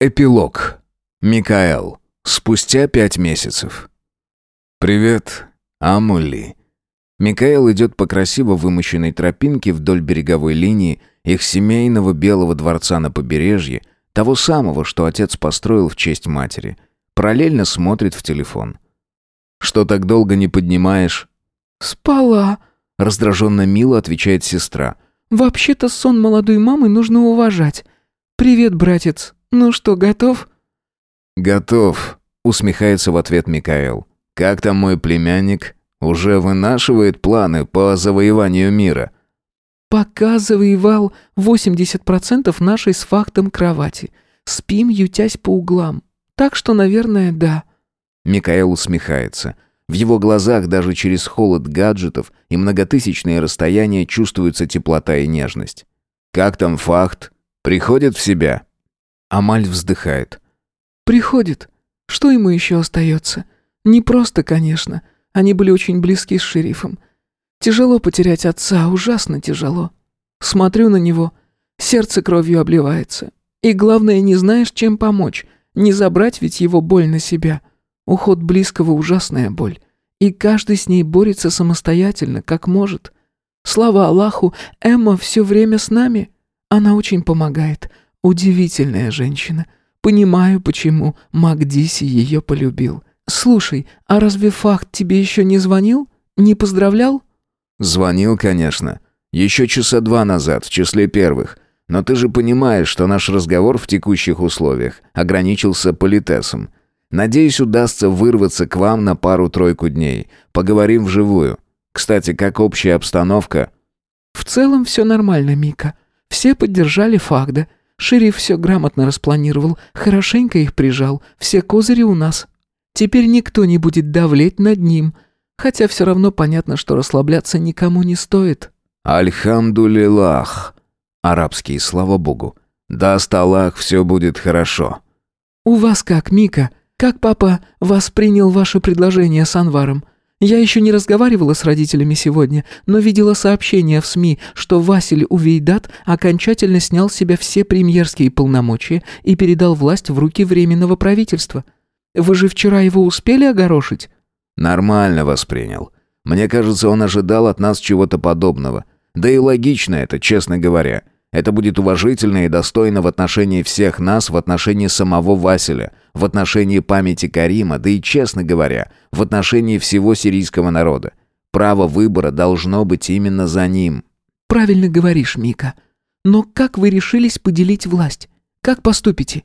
Эпилог. Микаэл. Спустя пять месяцев. «Привет, Амули». Микаэл идет по красиво вымощенной тропинке вдоль береговой линии их семейного белого дворца на побережье, того самого, что отец построил в честь матери. Параллельно смотрит в телефон. «Что так долго не поднимаешь?» «Спала», — раздраженно мило отвечает сестра. «Вообще-то сон молодой мамы нужно уважать. Привет, братец, «Ну что, готов?» «Готов», — усмехается в ответ Микаэл. «Как там мой племянник? Уже вынашивает планы по завоеванию мира?» «Пока завоевал 80% нашей с фактом кровати. Спим, ютясь по углам. Так что, наверное, да». Микаэл усмехается. В его глазах даже через холод гаджетов и многотысячные расстояния чувствуется теплота и нежность. «Как там факт? Приходит в себя?» Амаль вздыхает. «Приходит. Что ему еще остается? Не просто, конечно. Они были очень близки с шерифом. Тяжело потерять отца, ужасно тяжело. Смотрю на него, сердце кровью обливается. И главное, не знаешь, чем помочь. Не забрать ведь его боль на себя. Уход близкого — ужасная боль. И каждый с ней борется самостоятельно, как может. Слава Аллаху, Эмма все время с нами. Она очень помогает. Удивительная женщина. Понимаю, почему Макдиси ее полюбил. Слушай, а разве Фахт тебе еще не звонил? Не поздравлял? Звонил, конечно. Еще часа два назад, в числе первых. Но ты же понимаешь, что наш разговор в текущих условиях ограничился политесом. Надеюсь, удастся вырваться к вам на пару-тройку дней. Поговорим вживую. Кстати, как общая обстановка? В целом все нормально, Мика. Все поддержали Фахда. Шериф все грамотно распланировал, хорошенько их прижал, все козыри у нас. Теперь никто не будет давлеть над ним, хотя все равно понятно, что расслабляться никому не стоит. «الحمد لله!» Арабский, слава богу. «Даст Аллах, все будет хорошо». «У вас как, Мика? Как папа воспринял ваше предложение с Анваром? Я еще не разговаривала с родителями сегодня, но видела сообщение в СМИ, что Василь Увейдат окончательно снял с себя все премьерские полномочия и передал власть в руки Временного правительства. Вы же вчера его успели огорошить?» «Нормально воспринял. Мне кажется, он ожидал от нас чего-то подобного. Да и логично это, честно говоря. Это будет уважительно и достойно в отношении всех нас, в отношении самого Василя, в отношении памяти Карима, да и, честно говоря, в отношении всего сирийского народа. Право выбора должно быть именно за ним. «Правильно говоришь, Мика. Но как вы решились поделить власть? Как поступите?»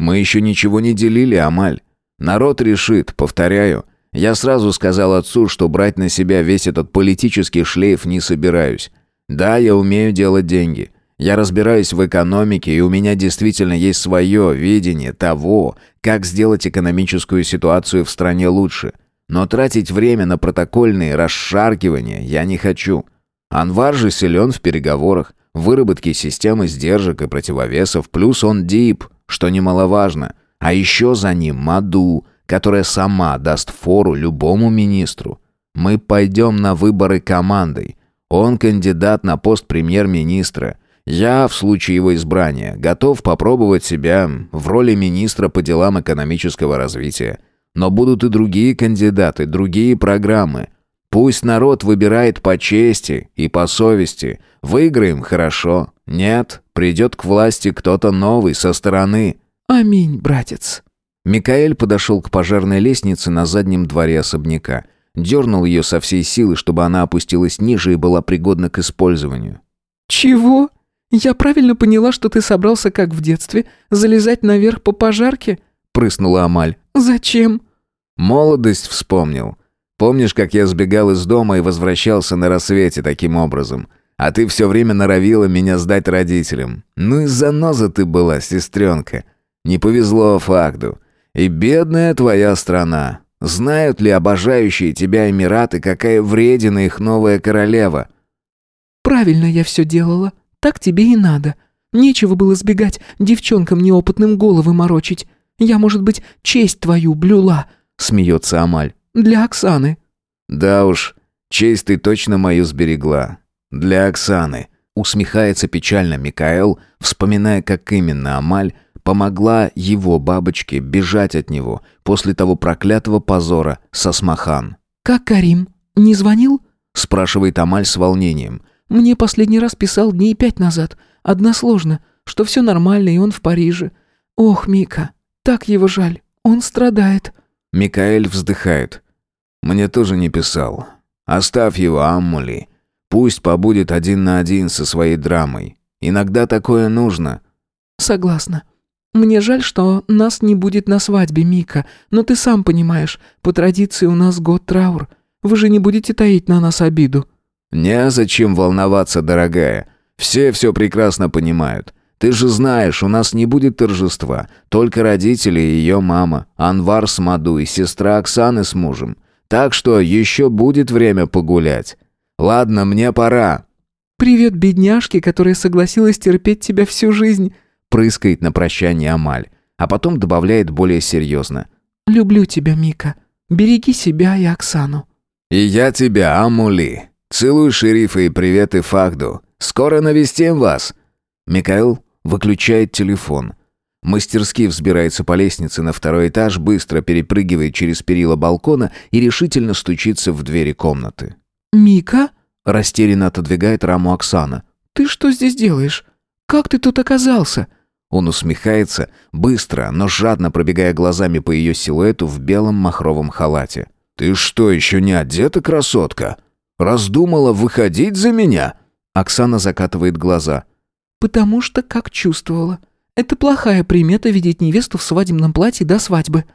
«Мы еще ничего не делили, Амаль. Народ решит, повторяю. Я сразу сказал отцу, что брать на себя весь этот политический шлейф не собираюсь. Да, я умею делать деньги». Я разбираюсь в экономике, и у меня действительно есть свое видение того, как сделать экономическую ситуацию в стране лучше. Но тратить время на протокольные расшаркивания я не хочу. Анвар же силен в переговорах, выработке системы сдержек и противовесов, плюс он дип, что немаловажно. А еще за ним Маду, которая сама даст фору любому министру. Мы пойдем на выборы командой. Он кандидат на пост премьер-министра. Я, в случае его избрания, готов попробовать себя в роли министра по делам экономического развития. Но будут и другие кандидаты, другие программы. Пусть народ выбирает по чести и по совести. Выиграем – хорошо. Нет, придет к власти кто-то новый со стороны. Аминь, братец. Микаэль подошел к пожарной лестнице на заднем дворе особняка. Дернул ее со всей силы, чтобы она опустилась ниже и была пригодна к использованию. «Чего?» «Я правильно поняла, что ты собрался, как в детстве, залезать наверх по пожарке?» — прыснула Амаль. «Зачем?» «Молодость вспомнил. Помнишь, как я сбегал из дома и возвращался на рассвете таким образом? А ты все время норовила меня сдать родителям. Ну и заноза ты была, сестренка. Не повезло Фагду. И бедная твоя страна. Знают ли обожающие тебя Эмираты, какая вредина их новая королева?» «Правильно я все делала», так тебе и надо. Нечего было сбегать, девчонкам неопытным головы морочить. Я, может быть, честь твою блюла», — смеется Амаль. «Для Оксаны». «Да уж, честь ты точно мою сберегла. Для Оксаны», Усмехается печально Микаэл, вспоминая, как именно Амаль помогла его бабочке бежать от него после того проклятого позора со Смахан. «Как Карим? Не звонил?» спрашивает Амаль с волнением. «Мне последний раз писал дней пять назад. Односложно, что все нормально и он в Париже. Ох, Мика, так его жаль. Он страдает». Микаэль вздыхает. «Мне тоже не писал. Оставь его, Аммули. Пусть побудет один на один со своей драмой. Иногда такое нужно». «Согласна. Мне жаль, что нас не будет на свадьбе, Мика, но ты сам понимаешь, по традиции у нас год траур. Вы же не будете таить на нас обиду». «Не-зачем волноваться, дорогая. Все все прекрасно понимают. Ты же знаешь, у нас не будет торжества. Только родители и ее мама, Анвар с Маду и сестра Оксаны с мужем. Так что еще будет время погулять. Ладно, мне пора». «Привет, бедняжке, которая согласилась терпеть тебя всю жизнь», прыскает на прощание Амаль, а потом добавляет более серьезно. «Люблю тебя, Мика. Береги себя и Оксану». «И я тебя, Амули. Целую шерифа и приветы Фахду. Скоро навестим вас». Микаэл выключает телефон. Мастерски взбирается по лестнице на второй этаж, быстро перепрыгивает через перила балкона и решительно стучится в двери комнаты. «Мика?» – растерянно отодвигает раму Оксана. «Ты что здесь делаешь? Как ты тут оказался?» Он усмехается, быстро, но жадно пробегая глазами по ее силуэту в белом махровом халате. «Ты что, еще не одета, красотка? Раздумала выходить за меня?» Оксана закатывает глаза. «Потому что как чувствовала. Это плохая примета видеть невесту в свадебном платье до свадьбы».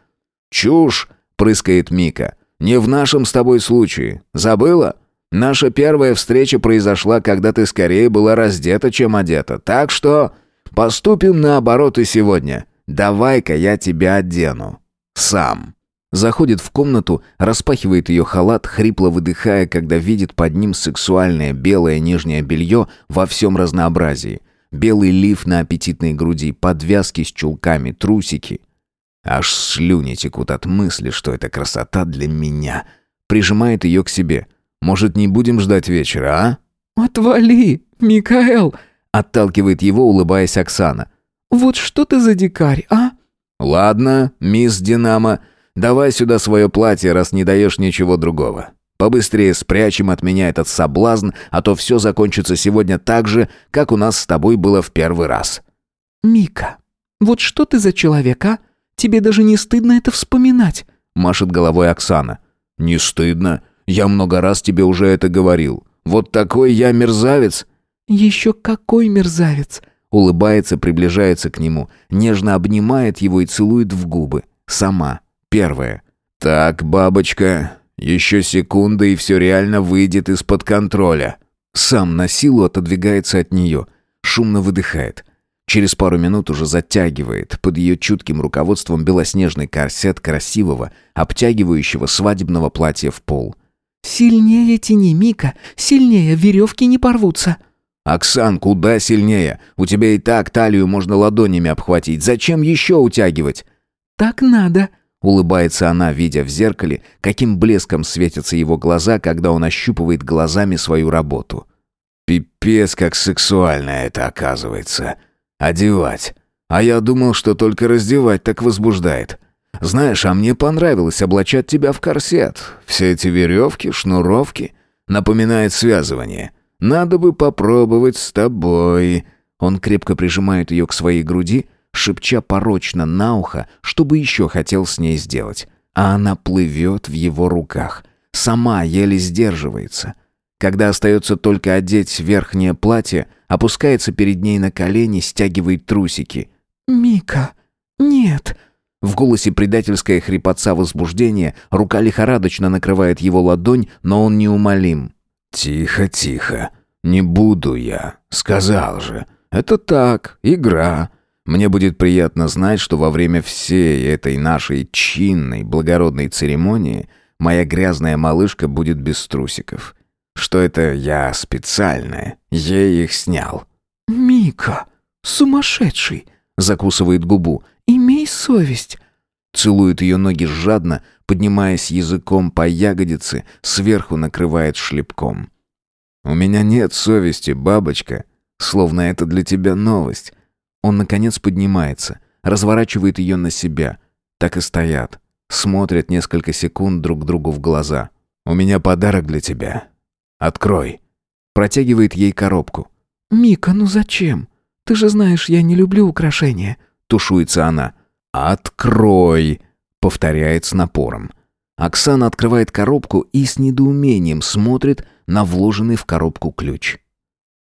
«Чушь!» — прыскает Мика. «Не в нашем с тобой случае. Забыла? Наша первая встреча произошла, когда ты скорее была раздета, чем одета. Так что поступим наоборот и сегодня. Давай-ка я тебя одену. Сам». Заходит в комнату, распахивает ее халат, хрипло выдыхая, когда видит под ним сексуальное белое нижнее белье во всем разнообразии. Белый лиф на аппетитной груди, подвязки с чулками, трусики. Аж слюни текут от мысли, что это красота для меня. Прижимает ее к себе. Может, не будем ждать вечера, а? «Отвали, Микаэл!» Отталкивает его, улыбаясь Оксана. «Вот что ты за дикарь, а?» «Ладно, мисс Динамо, давай сюда свое платье, раз не даешь ничего другого. Побыстрее спрячем от меня этот соблазн, а то все закончится сегодня так же, как у нас с тобой было в первый раз». «Мика, вот что ты за человек, а? Тебе даже не стыдно это вспоминать?» Машет головой Оксана. «Не стыдно. Я много раз тебе уже это говорил. Вот такой я мерзавец». «Еще какой мерзавец!» Улыбается, приближается к нему, нежно обнимает его и целует в губы. Сама, первая. «Так, бабочка, еще секунда, и все реально выйдет из-под контроля». Сам на силу отодвигается от нее, шумно выдыхает. Через пару минут уже затягивает под ее чутким руководством белоснежный корсет красивого, обтягивающего свадебного платья в пол. «Сильнее тяни, Мика, сильнее, веревки не порвутся». «Оксан, куда сильнее? У тебя и так талию можно ладонями обхватить. Зачем еще утягивать?» «Так надо», — улыбается она, видя в зеркале, каким блеском светятся его глаза, когда он ощупывает глазами свою работу. «Пипец, как сексуально это оказывается. Одевать. А я думал, что только раздевать так возбуждает. Знаешь, а мне понравилось облачать тебя в корсет. Все эти веревки, шнуровки. Напоминает связывание. Надо бы попробовать с тобой». Он крепко прижимает ее к своей груди, шепча порочно на ухо, что бы еще хотел с ней сделать. А она плывет в его руках. Сама еле сдерживается. Когда остается только одеть верхнее платье, опускается перед ней на колени, стягивает трусики. «Мика, нет!» В голосе предательская хрипотца возбуждения, рука лихорадочно накрывает его ладонь, но он неумолим. «Тихо, тихо. Не буду я. Сказал же. Это так, игра. Мне будет приятно знать, что во время всей этой нашей чинной, благородной церемонии моя грязная малышка будет без трусиков. Что это я специально ей их снял». «Мика, сумасшедший!» закусывает губу. Имей совесть!» Целует ее ноги жадно, поднимаясь языком по ягодице, сверху накрывает шлепком. «У меня нет совести, бабочка. Словно это для тебя новость». Он, наконец, поднимается, разворачивает ее на себя. Так и стоят. Смотрят несколько секунд друг другу в глаза. «У меня подарок для тебя. Открой». Протягивает ей коробку. «Мика, ну зачем? Ты же знаешь, я не люблю украшения». Тушуется она. «Открой!» Повторяет с напором. Оксана открывает коробку и с недоумением смотрит на вложенный в коробку ключ.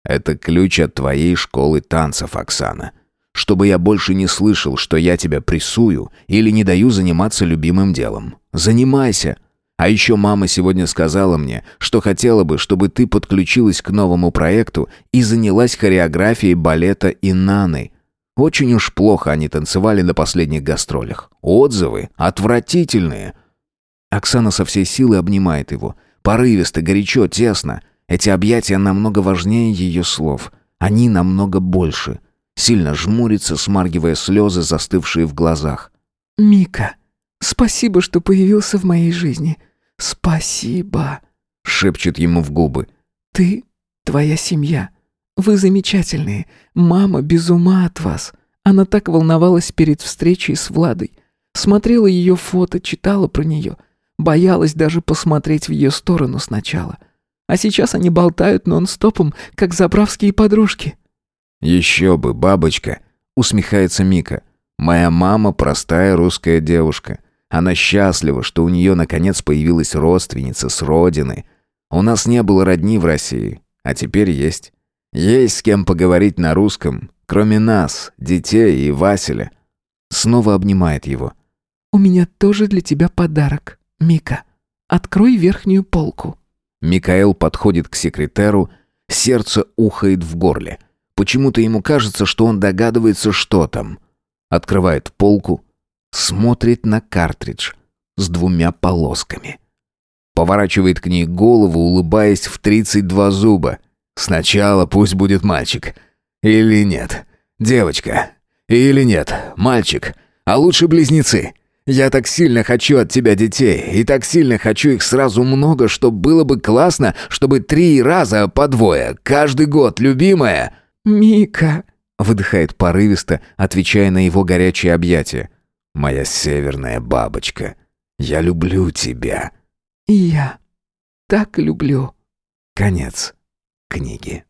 «Это ключ от твоей школы танцев, Оксана. Чтобы я больше не слышал, что я тебя прессую или не даю заниматься любимым делом. Занимайся!» А еще мама сегодня сказала мне, что хотела бы, чтобы ты подключилась к новому проекту и занялась хореографией балета Инаны. Очень уж плохо они танцевали на последних гастролях. Отзывы отвратительные. Оксана со всей силы обнимает его. Порывисто, горячо, тесно. Эти объятия намного важнее ее слов. Они намного больше. Сильно жмурится, смаргивая слезы, застывшие в глазах. «Мика, спасибо, что появился в моей жизни. Спасибо», — шепчет ему в губы. «Ты, твоя семья. Вы замечательные. Мама без ума от вас. Она так волновалась перед встречей с Владой. Смотрела ее фото, читала про нее. Боялась даже посмотреть в ее сторону сначала. А сейчас они болтают нон-стопом, как заправские подружки. «Еще бы, бабочка!» — усмехается Мика. «Моя мама простая русская девушка. Она счастлива, что у нее наконец появилась родственница с родины. У нас не было родни в России, а теперь есть. Есть с кем поговорить на русском, кроме нас, детей и Василя». Снова обнимает его. «У меня тоже для тебя подарок, Мика. Открой верхнюю полку». Микаэл подходит к секретеру, сердце ухает в горле. Почему-то ему кажется, что он догадывается, что там. Открывает полку, смотрит на картридж с двумя полосками. Поворачивает к ней голову, улыбаясь в тридцать два зуба. Сначала пусть будет мальчик. Или нет. Девочка. Или нет. Мальчик. А лучше близнецы. Я так сильно хочу от тебя детей, и так сильно хочу их сразу много, что было бы классно, чтобы три раза по двое, каждый год, любимая. «Мика!» — выдыхает порывисто, отвечая на его горячие объятия. «Моя северная бабочка, я люблю тебя». «И я так люблю». Конец книги.